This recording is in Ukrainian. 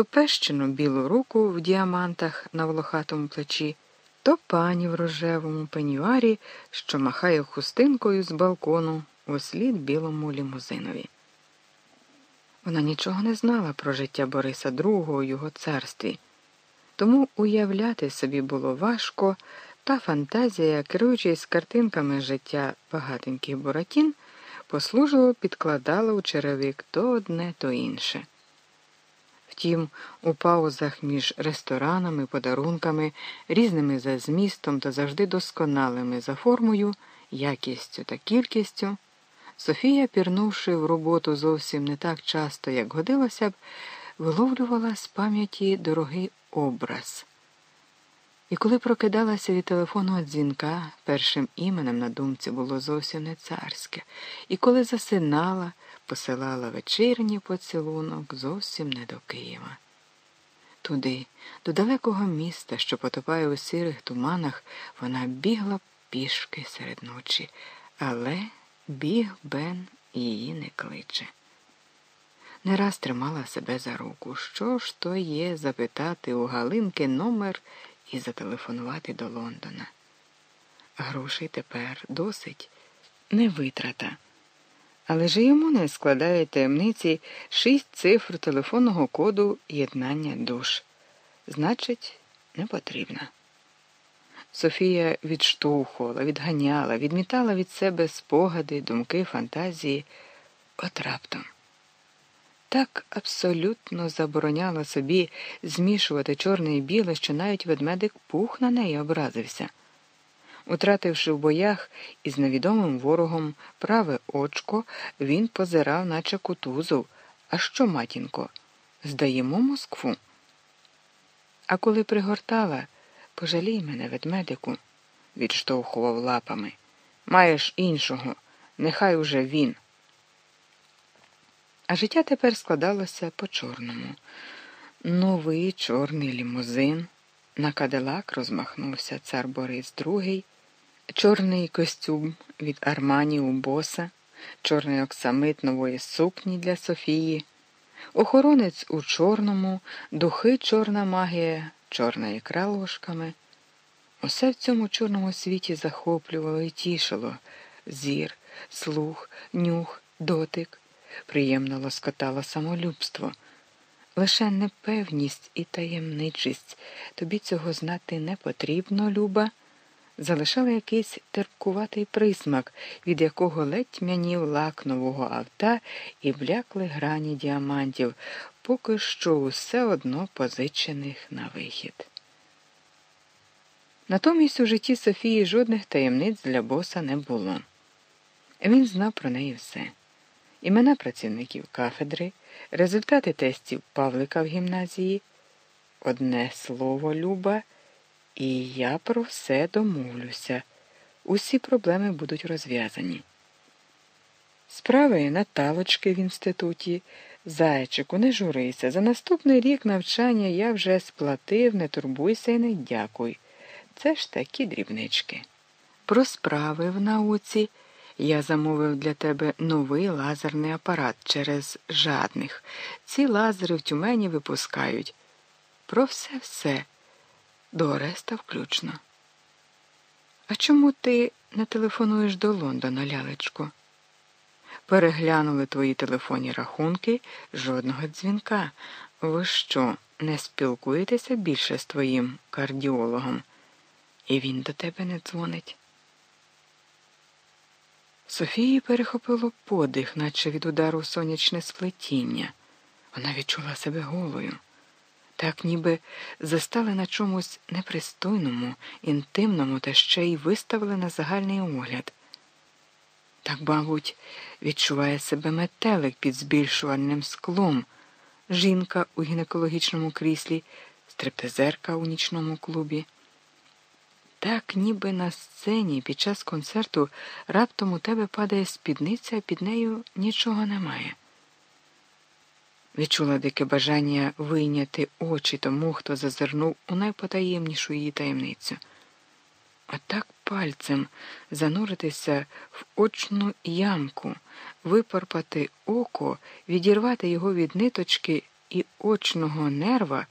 то пещену білу руку в діамантах на волохатому плечі, то пані в рожевому пенюарі, що махає хустинкою з балкону у слід білому лімузинові. Вона нічого не знала про життя Бориса II у його царстві, тому уявляти собі було важко, та фантазія, керуючись картинками життя багатеньких буратін, послужливо підкладала у черевик то одне, то інше. Втім, у паузах між ресторанами, подарунками, різними за змістом та завжди досконалими за формою, якістю та кількістю, Софія, пірнувши в роботу зовсім не так часто, як годилося б, виловлювала з пам'яті дорогий образ. І коли прокидалася від телефонного дзвінка, першим іменем на думці було зовсім не царське, і коли засинала, посилала вечірній поцілунок зовсім не до Києва. Туди, до далекого міста, що потопає у сірих туманах, вона бігла пішки серед ночі, але біг Бен її не кличе. Не раз тримала себе за руку. Що ж то є запитати у Галинки номер і зателефонувати до Лондона. Грошей тепер досить не витрата. Але ж йому не складає таємниці шість цифр телефонного коду єднання душ. Значить, не потрібно. Софія відштовхувала, відганяла, відмітала від себе спогади, думки, фантазії. От раптом. Так абсолютно забороняла собі змішувати чорне і біле, що навіть ведмедик пух на неї образився. Утративши в боях із невідомим ворогом праве очко, він позирав, наче кутузов. А що, матінко, здаємо Москву? А коли пригортала, пожалій мене, ведмедику, відштовхував лапами. Маєш іншого, нехай уже він. А життя тепер складалося по чорному. Новий чорний лімузин. На кадилак розмахнувся цар Борис II, чорний костюм від Армані у боса, чорний оксамит нової сукні для Софії, охоронець у чорному, духи чорна магія, чорна ікра ложками. Усе в цьому чорному світі захоплювало і тішило зір, слух, нюх, дотик приємно лоскотало самолюбство. Лише непевність і таємничість, тобі цього знати не потрібно, Люба, залишали якийсь терпкуватий присмак, від якого ледь м'янів лак нового авта і блякли грані діамантів, поки що усе одно позичених на вихід. Натомість у житті Софії жодних таємниць для боса не було. Він знав про неї все імена працівників кафедри, результати тестів Павлика в гімназії, одне слово Люба, і я про все домовлюся. Усі проблеми будуть розв'язані. Справи Наталочки в інституті, зайчику, не журися. За наступний рік навчання я вже сплатив, не турбуйся і не дякуй. Це ж такі дрібнички. Про справи в науці. Я замовив для тебе новий лазерний апарат через жадних. Ці лазери в тюмені випускають. Про все все, до Ореста включно. А чому ти не телефонуєш до Лондона, лялечко? Переглянули твої телефонні рахунки жодного дзвінка. Ви що, не спілкуєтеся більше з твоїм кардіологом? І він до тебе не дзвонить. Софії перехопило подих, наче від удару сонячне сплетіння. Вона відчула себе голою, так ніби застали на чомусь непристойному, інтимному та ще й виставили на загальний огляд. Так, мабуть, відчуває себе метелик під збільшувальним склом, жінка у гінекологічному кріслі, стриптизерка у нічному клубі. Так, ніби на сцені під час концерту раптом у тебе падає спідниця, а під нею нічого немає. Відчула дике бажання вийняти очі тому, хто зазирнув у найпотаємнішу її таємницю. А так пальцем зануритися в очну ямку, випарпати око, відірвати його від ниточки і очного нерва